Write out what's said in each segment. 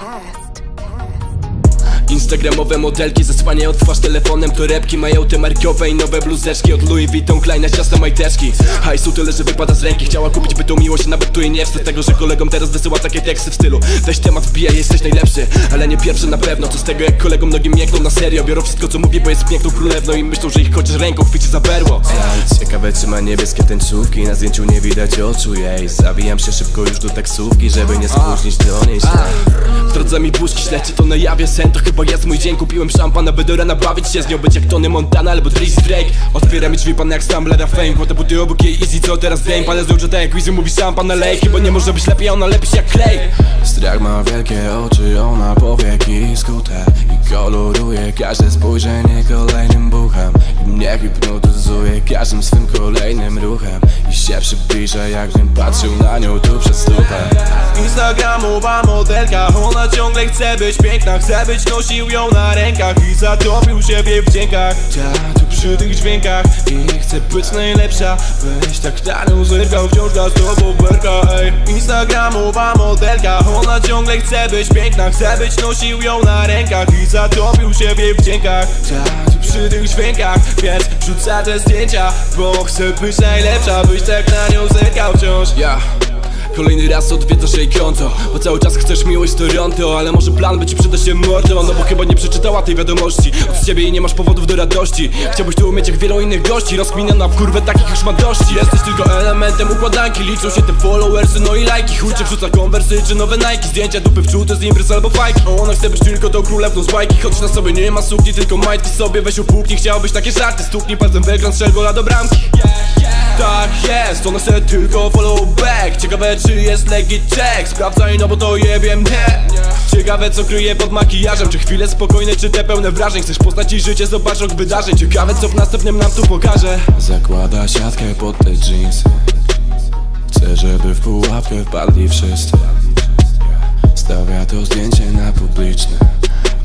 podcast. Instagramowe modelki zasłaniają twarz telefonem Torebki mają te markowe i nowe bluzeczki. Od Louis Vuitton, Kleina, ciasne majteczki. Hajsu tyle, że wypada z ręki. Chciała kupić by tą miłość, nawet tu jej nie wstyd. Tego, że kolegom teraz wysyła takie teksty w stylu. Weź temat, wbijaj, jesteś najlepszy. Ale nie pierwszy na pewno, co z tego jak kolegom nogi miękną na serio. Biorą wszystko co mówię, bo jest piękną królewną I myślą, że ich chociaż ręką chwyci za berło. Ciekawe czy ma niebieskie tęczówki Na zdjęciu nie widać oczu jej. Zawijam się szybko już do taksówki Żeby nie spóźnić do niej się. W drodze mi puszki śledzi to na jawie sen To chyba jest mój dzień Kupiłem szampan, aby do rana bawić się z nią. Być jak Tony Montana albo Drizzy Drake. Otwiera mi drzwi pan jak Stumblera Fame. Kładę buty obok jej easy, co teraz wiem Palę z tak jak Weezy mówi szampan na lej Chyba nie może być lepiej, ona lepi się jak klej. Strach ma wielkie oczy, ona powieki skute I koloruje każde spojrzenie kolejnym buchem. I mnie hipnotyzuje każdym swym kolejnym ruchem I się przybliża jakbym patrzył na nią tu przez lupę Instagramowa modelka Ona ciągle chce być piękna Chce być nosił ją na rękach I zatopił się w jej wdziękach Ta tu przy tych dźwiękach I chce być najlepsza. Weź tak nią zerkał Wciąż ga z tobą berka ej. Instagramowa modelka Ona ciągle chce być piękna Chce być nosił ją na rękach I zatopił się w jej wdziękach przy tych dźwiękach. Więc rzuca te zdjęcia Bo chce być najlepsza Byś tak na nią zerkał wciąż. Ja Kolejny raz odwiedzasz jej konto Bo cały czas chcesz miłość Toronto Ale może plan by ci przyda się mordo. No bo chyba nie przeczytała tej wiadomości. Od ciebie i nie masz powodów do radości. Chciałbyś tu umieć jak wielu innych gości. Rozkminiona w kurwę takich już ma dości. Jesteś tylko elementem układanki. Liczą się te followersy, no i lajki. Chuj czy wrzuca konwersy czy nowe Nike. Zdjęcia dupy wczute z imprez albo fajki. O, Ona chce być tylko tą królewną z bajki. Choć na sobie nie ma sukni, tylko majtki sobie. Weź upuknij, chciałbyś takie żarty. Stuknij palcem w ekran, strzel do bramki tak jest, ona chce tylko follow back. Ciekawe czy jest legit check. Sprawdzaj no bo to jebie mnie Ciekawe co kryje pod makijażem. Czy chwile spokojne, czy te pełne wrażeń. Chcesz poznać jej życie, zobacz rok wydarzeń. Ciekawe co w następnym nam tu pokaże. Zakłada siatkę pod te jeansy. Chcę, żeby w pułapkę wpadli wszyscy. Stawia to zdjęcie na publiczne.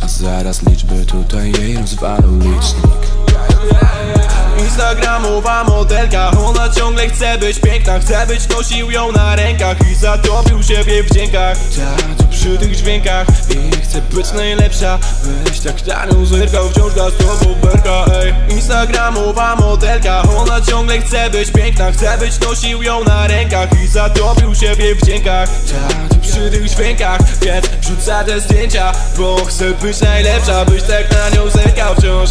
A zaraz liczby tutaj jej rozwalą licznik Instagramowa modelka Ona ciągle chce być piękna Chce być nosił ją na rękach I zatopił się w jej wdziękach Ta tu przy tych dźwiękach I chce być najlepsza. Weź tak na nią zerkał Wciąż z tobą berka ej. Instagramowa modelka Ona ciągle chce być piękna Chce być nosił ją na rękach I zatopił się w jej wdziękach Ta tu przy tych dźwiękach Więc rzuca te zdjęcia Bo chce być najlepsza Byś tak na nią zerkał wciąż